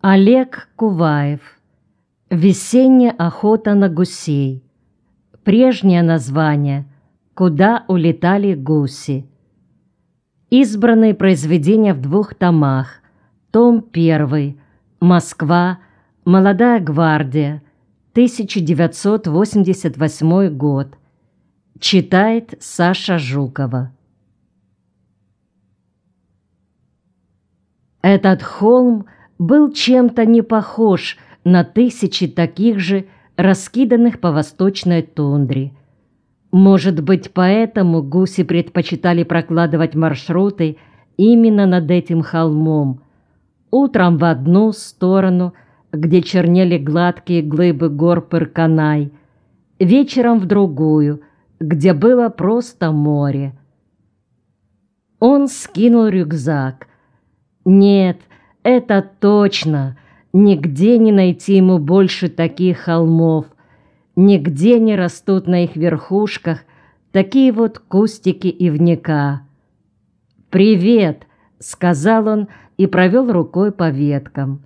Олег Куваев. Весенняя охота на гусей. Прежнее название «Куда улетали гуси». Избранные произведения в двух томах. Том 1. Москва. Молодая гвардия. 1988 год. Читает Саша Жукова. Этот холм был чем-то не похож на тысячи таких же, раскиданных по восточной тундре. Может быть, поэтому гуси предпочитали прокладывать маршруты именно над этим холмом. Утром в одну сторону, где чернели гладкие глыбы гор Пырканай, вечером в другую, где было просто море. Он скинул рюкзак. Нет, это точно. Нигде не найти ему больше таких холмов. Нигде не растут на их верхушках такие вот кустики и вника. «Привет!» — сказал он и провел рукой по веткам.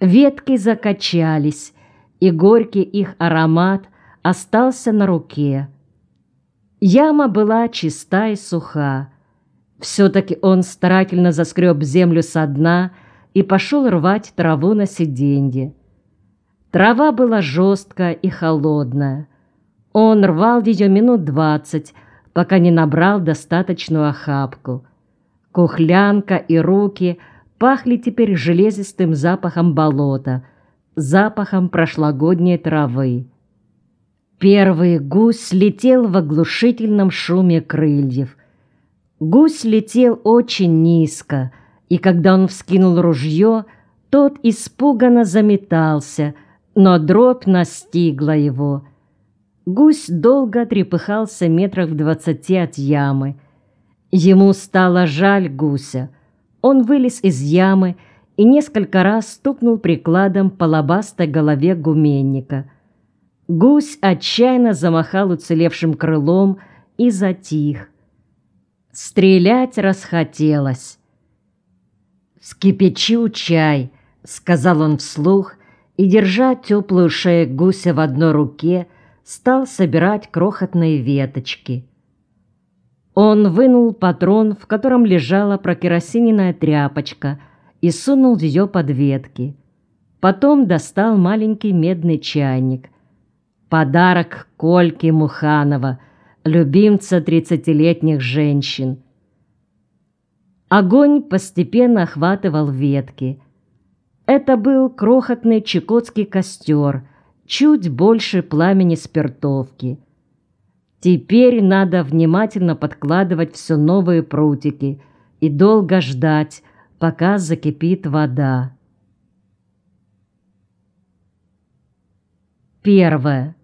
Ветки закачались, и горький их аромат остался на руке. Яма была чиста и суха. Все-таки он старательно заскреб землю со дна и пошел рвать траву на сиденье. Трава была жесткая и холодная. Он рвал ее минут двадцать, пока не набрал достаточную охапку. Кухлянка и руки пахли теперь железистым запахом болота, запахом прошлогодней травы. Первый гусь летел в оглушительном шуме крыльев. Гусь летел очень низко, и когда он вскинул ружье, тот испуганно заметался, но дробь настигла его. Гусь долго трепыхался метрах в двадцати от ямы. Ему стало жаль гуся. Он вылез из ямы и несколько раз стукнул прикладом по лобастой голове гуменника. Гусь отчаянно замахал уцелевшим крылом и затих. Стрелять расхотелось. «Вскипячу чай», — сказал он вслух, и, держа теплую шею гуся в одной руке, стал собирать крохотные веточки. Он вынул патрон, в котором лежала прокеросиненная тряпочка, и сунул ее под ветки. Потом достал маленький медный чайник. Подарок Кольке Муханова — любимца тридцатилетних женщин. Огонь постепенно охватывал ветки. Это был крохотный чекотский костер, чуть больше пламени спиртовки. Теперь надо внимательно подкладывать все новые прутики и долго ждать, пока закипит вода. Первое.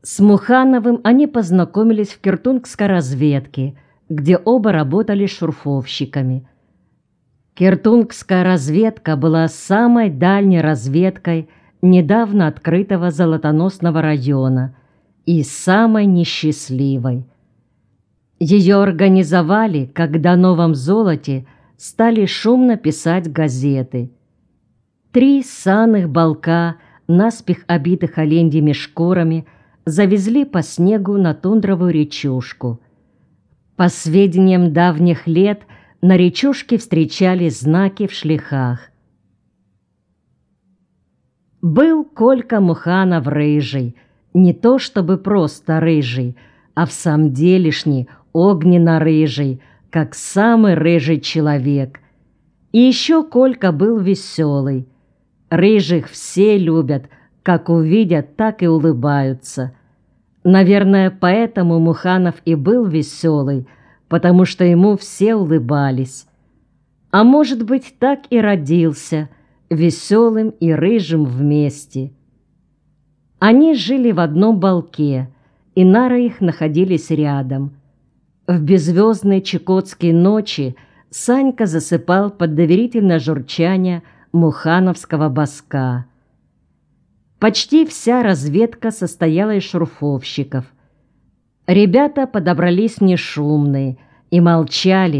С Мухановым они познакомились в Киртунгской разведке, где оба работали шурфовщиками. Киртунгская разведка была самой дальней разведкой недавно открытого золотоносного района и самой несчастливой. Ее организовали, когда новом золоте стали шумно писать газеты. Три санных балка, наспех обитых оленьими шкурами – завезли по снегу на тундровую речушку. По сведениям давних лет, на речушке встречались знаки в шлихах. Был Колька Муханов рыжий, не то чтобы просто рыжий, а в самом делешний, огненно-рыжий, как самый рыжий человек. И еще Колька был веселый. Рыжих все любят – как увидят, так и улыбаются. Наверное, поэтому Муханов и был веселый, потому что ему все улыбались. А может быть, так и родился, веселым и рыжим вместе. Они жили в одном балке, и нары их находились рядом. В беззвездные чекотские ночи Санька засыпал под доверительное журчание мухановского боска. Почти вся разведка состояла из шурфовщиков. Ребята подобрались нешумные и молчали,